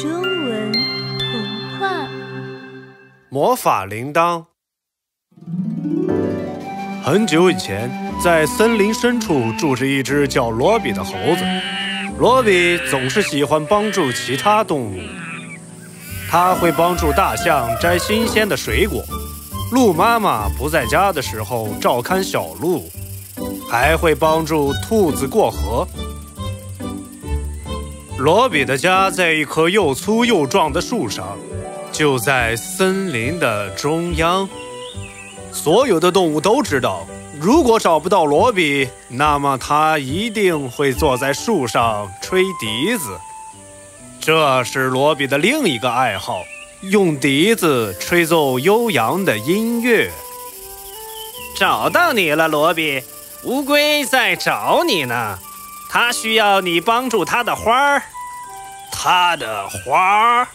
中文童话《魔法铃铛》。很久以前，在森林深处住着一只叫罗比的猴子。罗比总是喜欢帮助其他动物，他会帮助大象摘新鲜的水果，鹿妈妈不在家的时候照看小鹿，还会帮助兔子过河。罗比的家在一棵又粗又壮的树上，就在森林的中央。所有的动物都知道，如果找不到罗比，那么他一定会坐在树上吹笛子。这是罗比的另一个爱好，用笛子吹奏悠扬的音乐。找到你了，罗比，乌龟在找你呢。他需要你帮助他的花儿，他的花儿，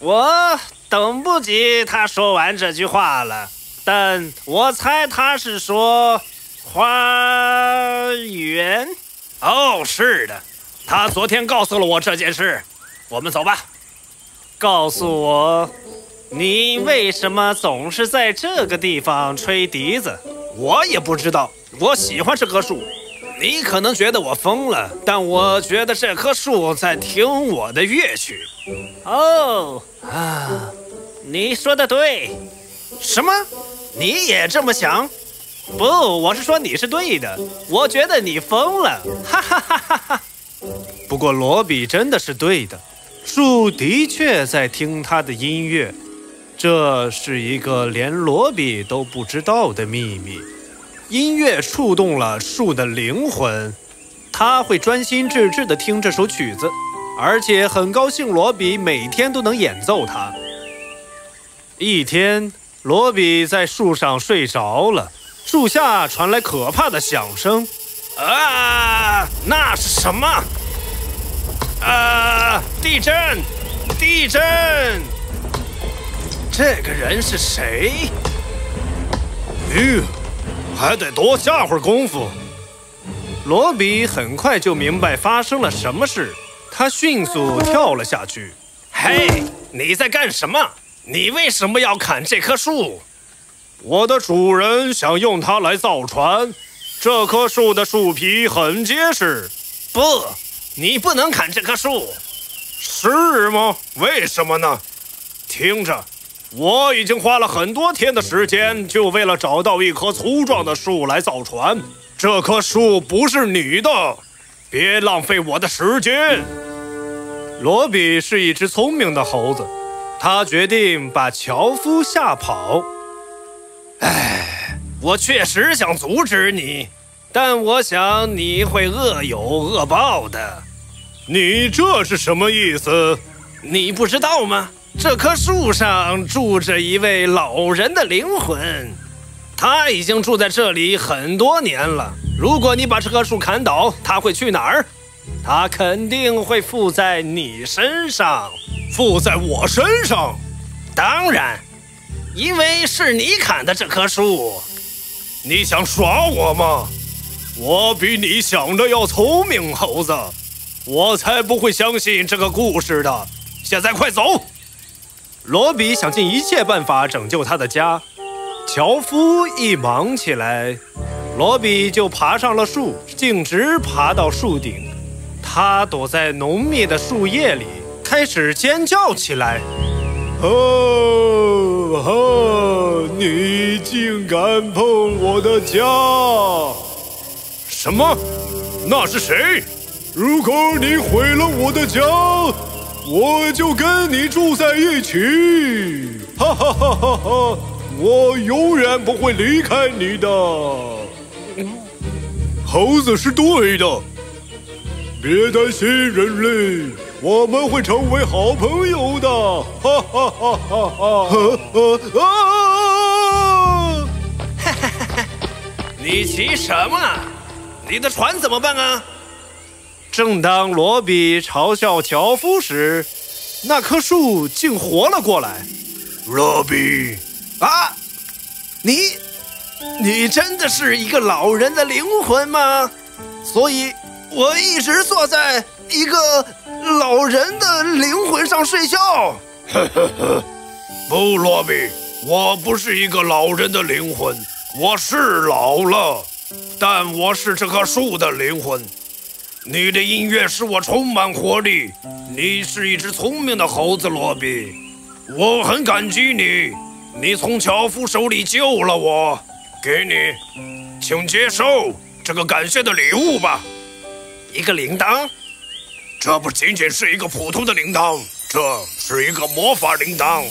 我等不及他说完这句话了。但我猜他是说花园。哦，是的，他昨天告诉了我这件事。我们走吧。告诉我，你为什么总是在这个地方吹笛子？我也不知道。我喜欢这棵树。你可能觉得我疯了，但我觉得这棵树在听我的乐曲。哦啊，你说的对。什么？你也这么想？不，我是说你是对的。我觉得你疯了。哈哈哈哈哈。不过罗比真的是对的，树的确在听他的音乐。这是一个连罗比都不知道的秘密。音乐触动了树的灵魂，他会专心致志地听这首曲子，而且很高兴罗比每天都能演奏它。一天，罗比在树上睡着了，树下传来可怕的响声。啊，那是什么？啊，地震！地震！这个人是谁？吁！还得多下会儿功夫。罗比很快就明白发生了什么事，他迅速跳了下去。嘿，你在干什么？你为什么要砍这棵树？我的主人想用它来造船。这棵树的树皮很结实。不，你不能砍这棵树。是吗？为什么呢？听着。我已经花了很多天的时间，就为了找到一棵粗壮的树来造船。这棵树不是你的，别浪费我的时间。罗比是一只聪明的猴子，他决定把樵夫吓跑。唉，我确实想阻止你，但我想你会恶有恶报的。你这是什么意思？你不知道吗？这棵树上住着一位老人的灵魂，他已经住在这里很多年了。如果你把这棵树砍倒，他会去哪儿？他肯定会附在你身上，附在我身上。当然，因为是你砍的这棵树。你想耍我吗？我比你想的要聪明，猴子。我才不会相信这个故事的。现在快走！罗比想尽一切办法拯救他的家。樵夫一忙起来，罗比就爬上了树，径直爬到树顶。他躲在浓密的树叶里，开始尖叫起来：“哦哈！你竟敢碰我的家！什么？那是谁？如果你毁了我的家！”我就跟你住在一起，哈哈哈哈哈！我永远不会离开你的。猴子是对的，别担心，人类，我们会成为好朋友的，哈哈哈哈哈！啊！哈哈哈！你急什么？你的船怎么办啊？正当罗比嘲笑樵夫时，那棵树竟活了过来。罗比，啊，你，你真的是一个老人的灵魂吗？所以我一直坐在一个老人的灵魂上睡觉。呵呵呵，不，罗比，我不是一个老人的灵魂，我是老了，但我是这棵树的灵魂。你的音乐使我充满活力。你是一只聪明的猴子，罗比，我很感激你。你从樵夫手里救了我，给你，请接受这个感谢的礼物吧。一个铃铛，这不仅仅是一个普通的铃铛，这是一个魔法铃铛。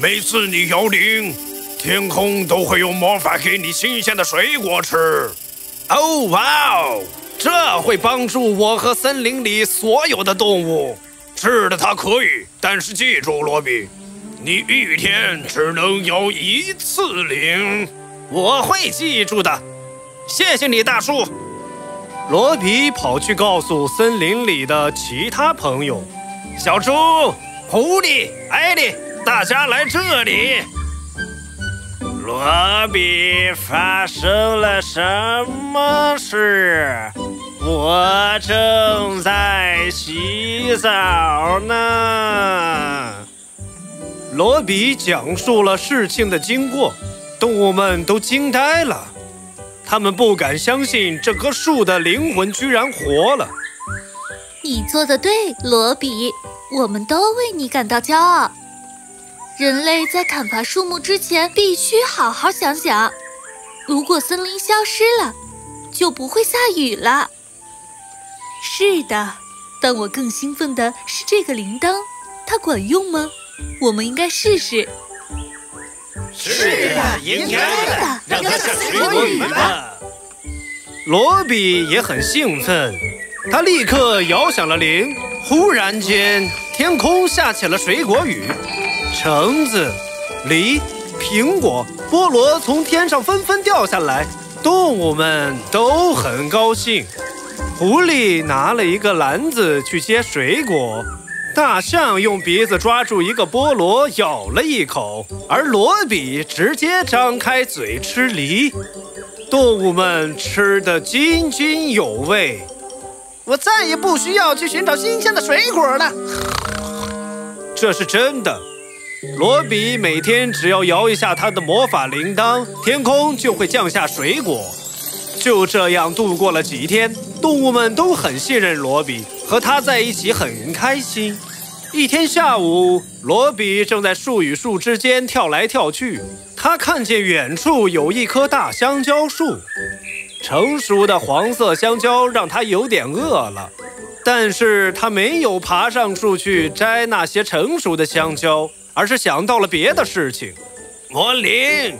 每次你摇铃，天空都会用魔法给你新鲜的水果吃。哦，哇哦！这会帮助我和森林里所有的动物。是的，它可以，但是记住，罗比，你一天只能摇一次铃。我会记住的，谢谢你，大树。罗比跑去告诉森林里的其他朋友：小猪、狐狸、艾莉，大家来这里。罗比，发生了什么事？我正在洗澡呢。罗比讲述了事情的经过，动物们都惊呆了，他们不敢相信这棵树的灵魂居然活了。你做的对，罗比，我们都为你感到骄傲。人类在砍伐树木之前，必须好好想想，如果森林消失了，就不会下雨了。是的，但我更兴奋的是这个铃铛，它管用吗？我们应该试试。是的，应该的，让它下水果雨吧。罗比也很兴奋，他立刻摇响了铃。忽然间，天空下起了水果雨。橙子、梨、苹果、菠萝从天上纷纷掉下来，动物们都很高兴。狐狸拿了一个篮子去接水果，大象用鼻子抓住一个菠萝咬了一口，而罗比直接张开嘴吃梨。动物们吃得津津有味。我再也不需要去寻找新鲜的水果了。这是真的。罗比每天只要摇一下他的魔法铃铛，天空就会降下水果。就这样度过了几天，动物们都很信任罗比，和他在一起很开心。一天下午，罗比正在树与树之间跳来跳去，他看见远处有一棵大香蕉树，成熟的黄色香蕉让他有点饿了，但是他没有爬上树去摘那些成熟的香蕉。而是想到了别的事情。魔灵，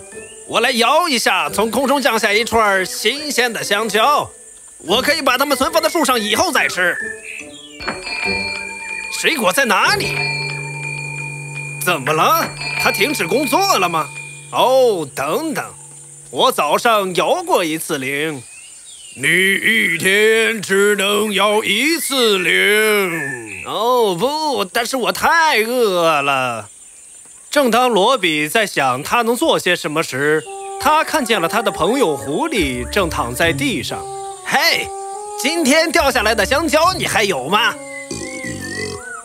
我来摇一下，从空中降下一串新鲜的香蕉，我可以把它们存放在树上，以后再吃。水果在哪里？怎么了？他停止工作了吗？哦，等等，我早上摇过一次铃。你一天只能摇一次铃。哦不，但是我太饿了。正当罗比在想他能做些什么时，他看见了他的朋友狐狸正躺在地上。嘿，今天掉下来的香蕉你还有吗？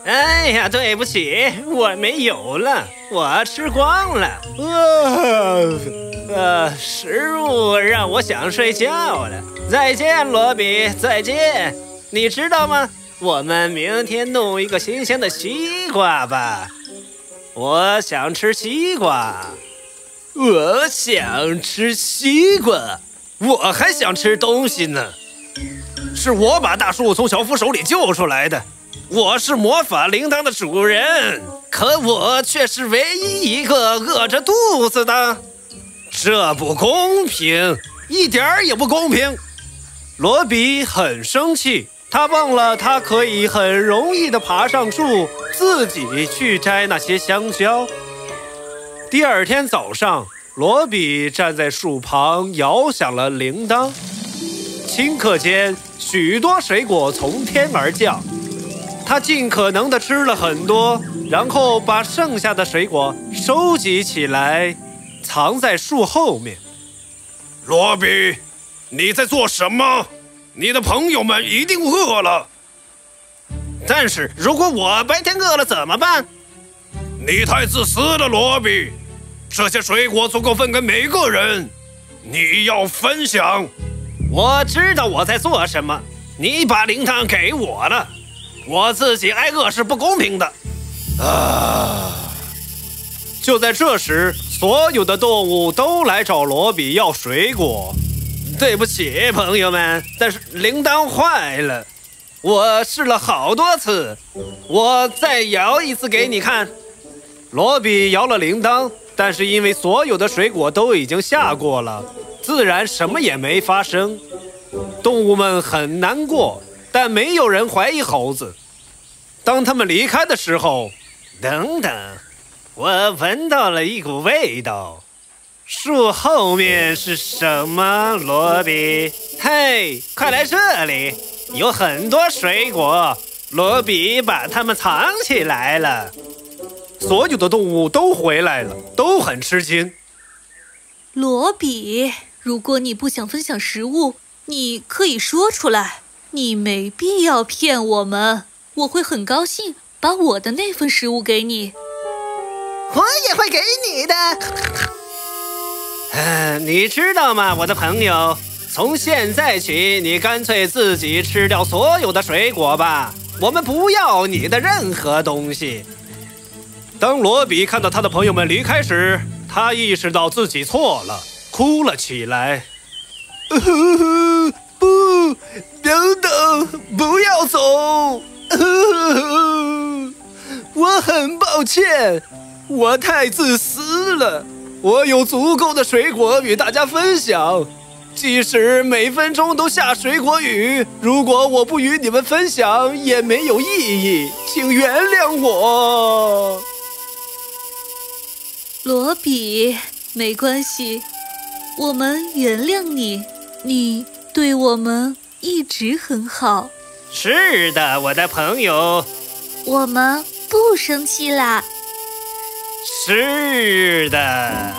哎呀，对不起，我没有了，我吃光了。呃，呃，食物让我想睡觉了。再见，罗比，再见。你知道吗？我们明天弄一个新鲜的西瓜吧。我想吃西瓜，我想吃西瓜，我还想吃东西呢。是我把大树从樵夫手里救出来的，我是魔法铃铛的主人，可我却是唯一一个饿着肚子的，这不公平，一点儿也不公平。罗比很生气。他忘了，他可以很容易地爬上树，自己去摘那些香蕉。第二天早上，罗比站在树旁，摇响了铃铛。顷刻间，许多水果从天而降。他尽可能地吃了很多，然后把剩下的水果收集起来，藏在树后面。罗比，你在做什么？你的朋友们一定饿了。但是如果我白天饿了怎么办？你太自私了，罗比。这些水果足够分给每个人，你要分享。我知道我在做什么。你把铃铛给我了，我自己挨饿是不公平的。啊！就在这时，所有的动物都来找罗比要水果。对不起，朋友们，但是铃铛坏了。我试了好多次，我再摇一次给你看。罗比摇了铃铛，但是因为所有的水果都已经下过了，自然什么也没发生。动物们很难过，但没有人怀疑猴子。当他们离开的时候，等等，我闻到了一股味道。树后面是什么？罗比，嘿，快来这里，有很多水果。罗比把它们藏起来了。所有的动物都回来了，都很吃惊。罗比，如果你不想分享食物，你可以说出来。你没必要骗我们，我会很高兴把我的那份食物给你。我也会给你的。嗯，你知道吗，我的朋友？从现在起，你干脆自己吃掉所有的水果吧。我们不要你的任何东西。当罗比看到他的朋友们离开时，他意识到自己错了，哭了起来。不，等等，不要走！我很抱歉，我太自私了。我有足够的水果与大家分享，即使每分钟都下水果雨。如果我不与你们分享，也没有意义。请原谅我，罗比。没关系，我们原谅你。你。对我们一直很好。是的，我的朋友。我们不生气啦。是的，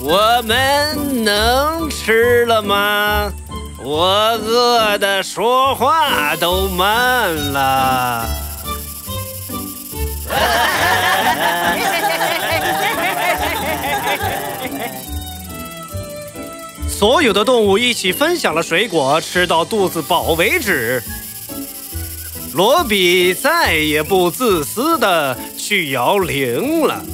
我们能吃了吗？我饿的说话都慢了。所有的动物一起分享了水果，吃到肚子饱为止。罗比再也不自私的去摇铃了。